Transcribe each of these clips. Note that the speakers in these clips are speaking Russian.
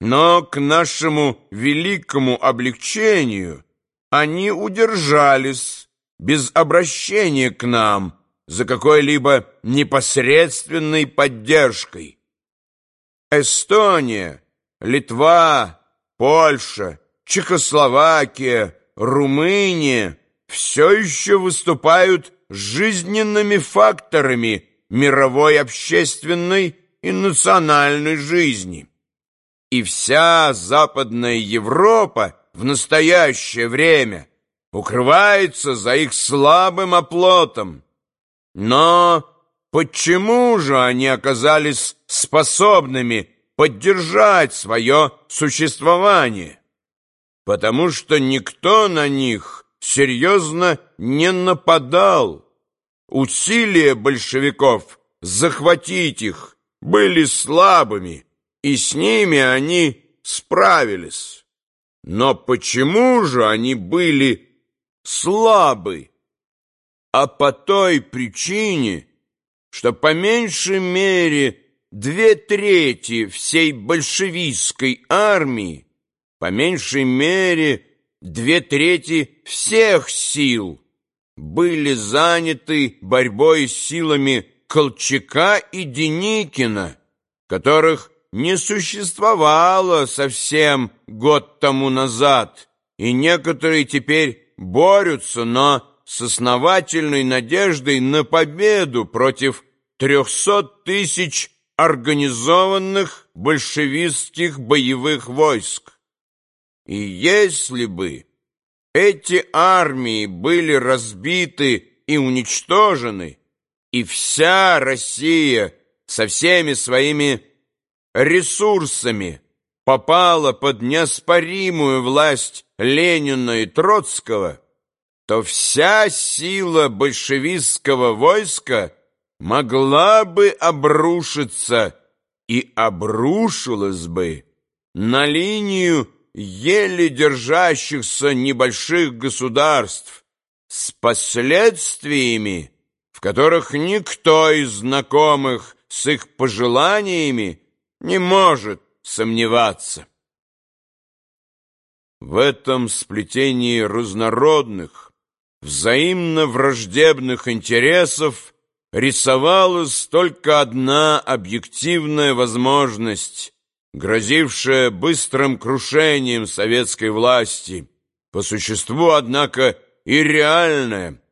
Но к нашему великому облегчению они удержались без обращения к нам за какой-либо непосредственной поддержкой. Эстония, Литва, Польша, Чехословакия, Румыния все еще выступают жизненными факторами мировой общественной и национальной жизни. И вся Западная Европа в настоящее время укрывается за их слабым оплотом. Но почему же они оказались способными поддержать свое существование? Потому что никто на них серьезно не нападал. Усилия большевиков захватить их были слабыми, и с ними они справились. Но почему же они были слабы? А по той причине, что по меньшей мере две трети всей большевистской армии, по меньшей мере две трети всех сил были заняты борьбой с силами Колчака и Деникина, которых не существовало совсем год тому назад, и некоторые теперь борются, но с основательной надеждой на победу против трехсот тысяч организованных большевистских боевых войск. И если бы эти армии были разбиты и уничтожены, и вся Россия со всеми своими ресурсами попала под неоспоримую власть Ленина и Троцкого, то вся сила большевистского войска могла бы обрушиться и обрушилась бы на линию еле держащихся небольших государств с последствиями, в которых никто из знакомых с их пожеланиями не может сомневаться. В этом сплетении разнородных, взаимно враждебных интересов рисовалась только одна объективная возможность, грозившая быстрым крушением советской власти, по существу, однако, и реальная,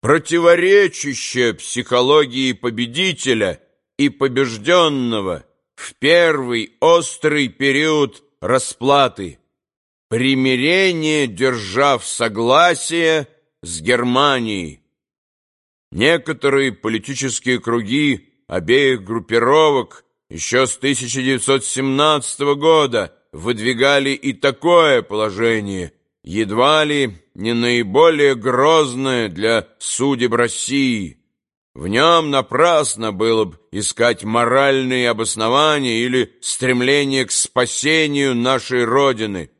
противоречащая психологии победителя и побежденного – в первый острый период расплаты, примирение держав согласие с Германией. Некоторые политические круги обеих группировок еще с 1917 года выдвигали и такое положение, едва ли не наиболее грозное для судеб России – в нем напрасно было бы искать моральные обоснования или стремление к спасению нашей Родины.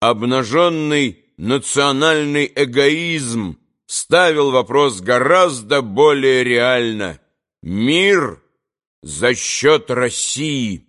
Обнаженный национальный эгоизм ставил вопрос гораздо более реально. Мир за счет России.